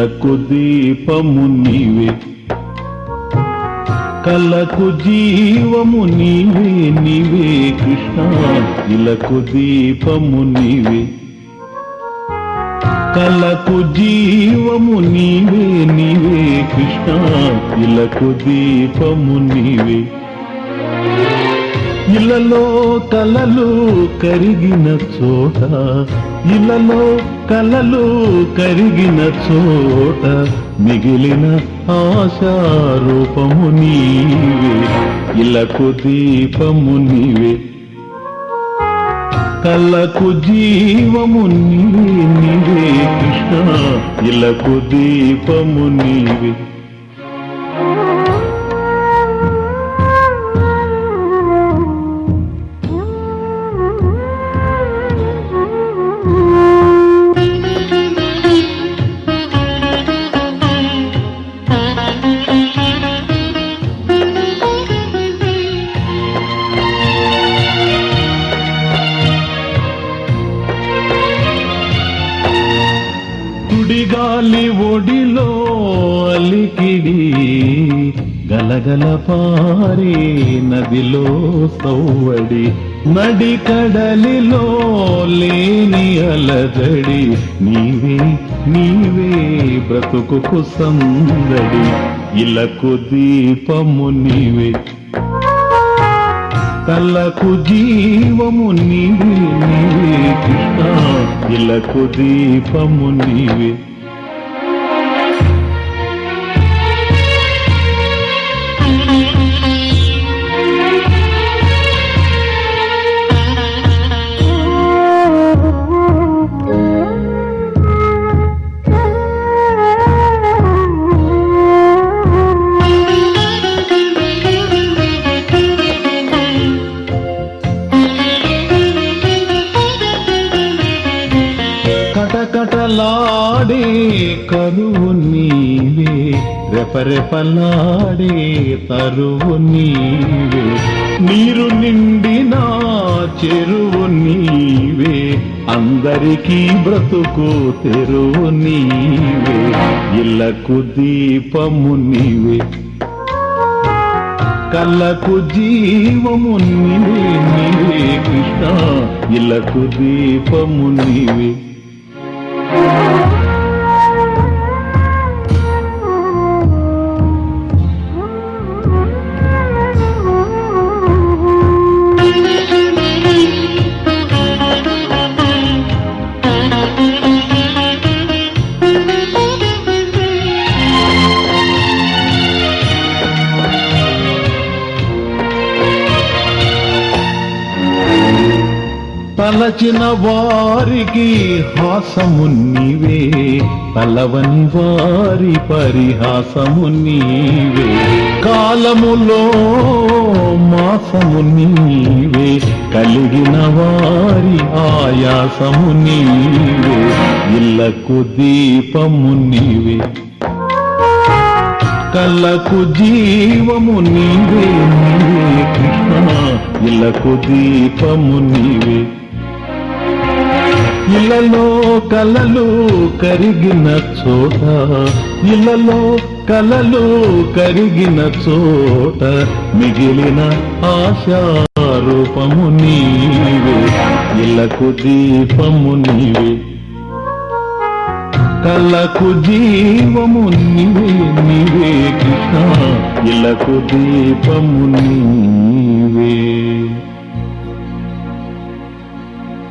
ఇలకు దీపము నీవే. కలకు జీవము నీవే నీవే కృష్ణ. ఇలకు దీపము నీవే. కలకు జీవము నీవే నీవే కృష్ణ. ఇలకు దీపము నీవే. ఇలలో కలలు కరిగిన చోట ఇలలో కలలు కరిగిన చోట మిగిలిన ఆశారూపము నీవే ఇలకు దీపము నీవే. కళ్ళకు జీవము నీవే నీవే కృష్ణ ఇలకు దీపము నీవే. సుడిగాలి ఒడిలో అలికిడి గలగల పారే నదిలో సౌవడి నడి కడలిలో లేని అలజడి నీవే నీవే బ్రతుకు సందడి ఇలకు దీపము నీవే. కళ్ళకు జీవము నీవే నీవే కృష్ణ. ఇళ్ళకు దీపము నీవే. కరువు నీవే రెపరెపలాడే తరువు నీవే. నీరు నిండిన చెరువు నీవే అందరికీ బ్రతుకు తెరువు నీవే. ఇళ్ళకు దీపము నీవే. కళ్ళకు జీవము నీవే నీవే కృష్ణ. ఇళ్ళకు దీపము నీవే. తలచిన వారికి హాసము నీవే. తలవని వారి పరిహాసము నీవే. కాలములో మాసము నీవే. కలిగిన వారి ఆయాసము నీవే. ఇళ్ళకు దీపము నీవే. కళ్ళకు జీవము నీవే నీవే కృష్ణ. ఇళ్ళకు దీపము నీవే. ఇళ్ళలో కలలు కరిగిన చోట ఇళ్ళలో కలలు కరిగిన చోట మిగిలిన ఆశారూపము నీవే ఇళ్ళకు దీపము నీవే. కళ్ళకు జీవము నీవే నీవే కృష్ణ ఇళ్ళకు దీపము నీవే.